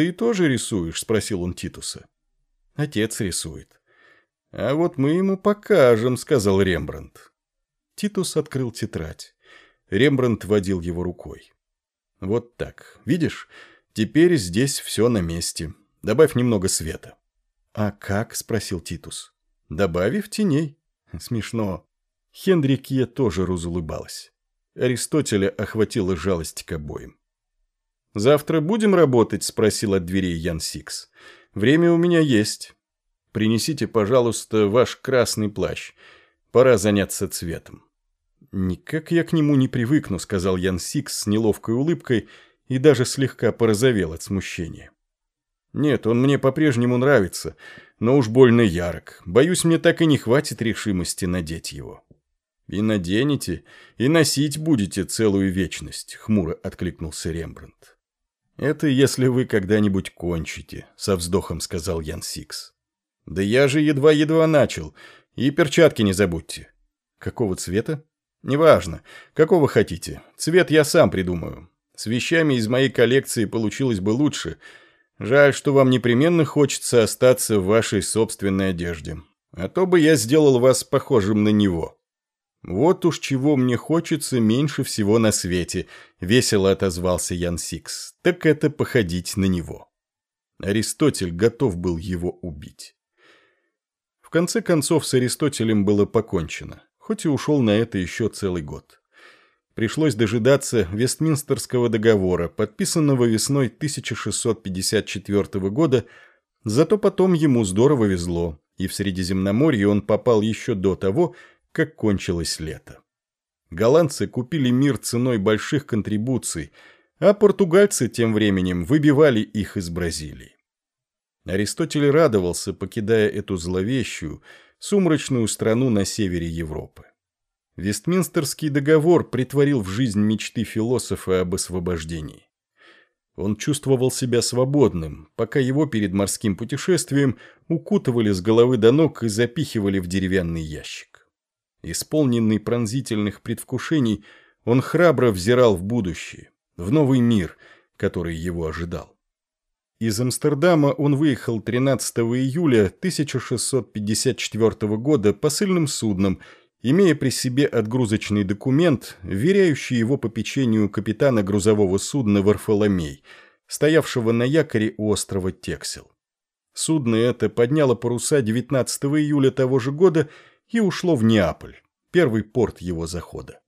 «Ты тоже рисуешь?» – спросил он Титуса. «Отец рисует». «А вот мы ему покажем», – сказал Рембрандт. Титус открыл тетрадь. Рембрандт водил его рукой. «Вот так. Видишь? Теперь здесь все на месте. Добавь немного света». «А как?» – спросил Титус. «Добавив теней». «Смешно». Хендрикье тоже разулыбалась. Аристотеля охватила жалость к обоим. «Завтра будем работать?» – спросил от дверей Ян Сикс. «Время у меня есть. Принесите, пожалуйста, ваш красный плащ. Пора заняться цветом». «Никак я к нему не привыкну», – сказал Ян Сикс с неловкой улыбкой и даже слегка порозовел от смущения. «Нет, он мне по-прежнему нравится, но уж больно ярок. Боюсь, мне так и не хватит решимости надеть его». «И наденете, и носить будете целую вечность», — хмуро откликнулся Рембрандт. «Это если вы когда-нибудь кончите», — со вздохом сказал Ян Сикс. «Да я же едва-едва начал. И перчатки не забудьте». «Какого цвета?» «Неважно. Какого хотите. Цвет я сам придумаю. С вещами из моей коллекции получилось бы лучше. Жаль, что вам непременно хочется остаться в вашей собственной одежде. А то бы я сделал вас похожим на него». «Вот уж чего мне хочется меньше всего на свете», — весело отозвался Ян Сикс. «Так это походить на него». Аристотель готов был его убить. В конце концов, с Аристотелем было покончено, хоть и ушел на это еще целый год. Пришлось дожидаться Вестминстерского договора, подписанного весной 1654 года, зато потом ему здорово везло, и в Средиземноморье он попал еще до того, как кончилось лето. Голландцы купили мир ценой больших контрибуций, а португальцы тем временем выбивали их из Бразилии. Аристотель радовался, покидая эту зловещую, сумрачную страну на севере Европы. Вестминстерский договор притворил в жизнь мечты философа об освобождении. Он чувствовал себя свободным, пока его перед морским путешествием укутывали с головы до ног и запихивали в деревянный ящик. Исполненный пронзительных предвкушений, он храбро взирал в будущее, в новый мир, который его ожидал. Из Амстердама он выехал 13 июля 1654 года посыльным судном, имея при себе отгрузочный документ, веряющий его попечению капитана грузового судна Варфоломей, стоявшего на якоре у острова Тексел. Судно это подняло паруса 19 июля того же года и ушло в Неаполь, первый порт его захода.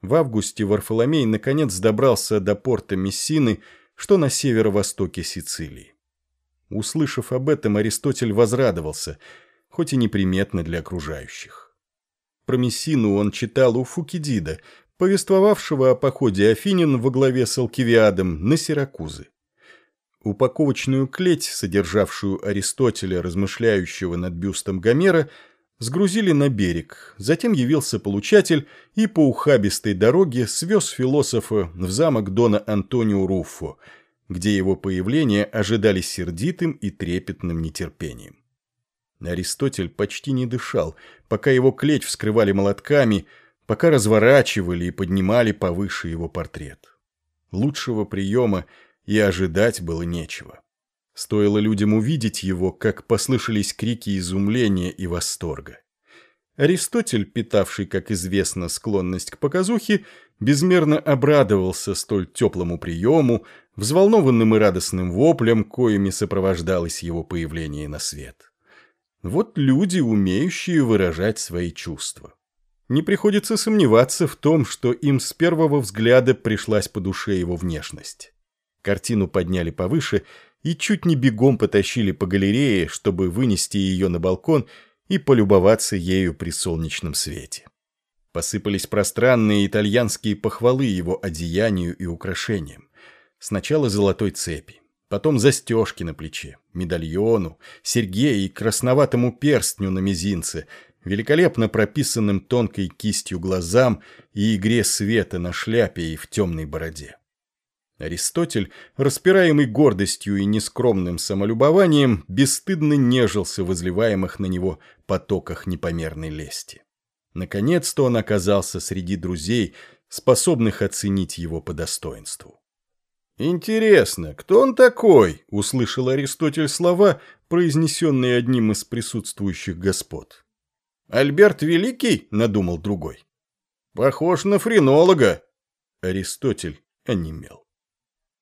В августе Варфоломей наконец добрался до порта Мессины, что на северо-востоке Сицилии. Услышав об этом, Аристотель возрадовался, хоть и неприметно для окружающих. Про Мессину он читал у Фукидида, повествовавшего о походе Афинин во главе с Алкивиадом на Сиракузы. Упаковочную клеть, содержавшую Аристотеля, размышляющего над бюстом Гомера, Сгрузили на берег, затем явился получатель и по ухабистой дороге свез философа в замок Дона Антонио Руффо, где его появление ожидали сердитым и трепетным нетерпением. Аристотель почти не дышал, пока его клеть вскрывали молотками, пока разворачивали и поднимали повыше его портрет. Лучшего приема и ожидать было нечего. Стоило людям увидеть его, как послышались крики изумления и восторга. Аристотель, питавший, как известно, склонность к показухе, безмерно обрадовался столь теплому приему, взволнованным и радостным воплем, коими сопровождалось его появление на свет. Вот люди, умеющие выражать свои чувства. Не приходится сомневаться в том, что им с первого взгляда пришлась по душе его внешность. Картину подняли повыше – и чуть не бегом потащили по галерее, чтобы вынести ее на балкон и полюбоваться ею при солнечном свете. Посыпались пространные итальянские похвалы его одеянию и украшениям. Сначала золотой цепи, потом застежки на плече, медальону, серьге и красноватому перстню на мизинце, великолепно прописанным тонкой кистью глазам и игре света на шляпе и в темной бороде. Аристотель, распираемый гордостью и нескромным самолюбованием, бесстыдно нежился в изливаемых на него потоках непомерной лести. Наконец-то он оказался среди друзей, способных оценить его по достоинству. «Интересно, кто он такой?» – услышал Аристотель слова, произнесенные одним из присутствующих господ. «Альберт Великий?» – надумал другой. «Похож на френолога». Аристотель онемел.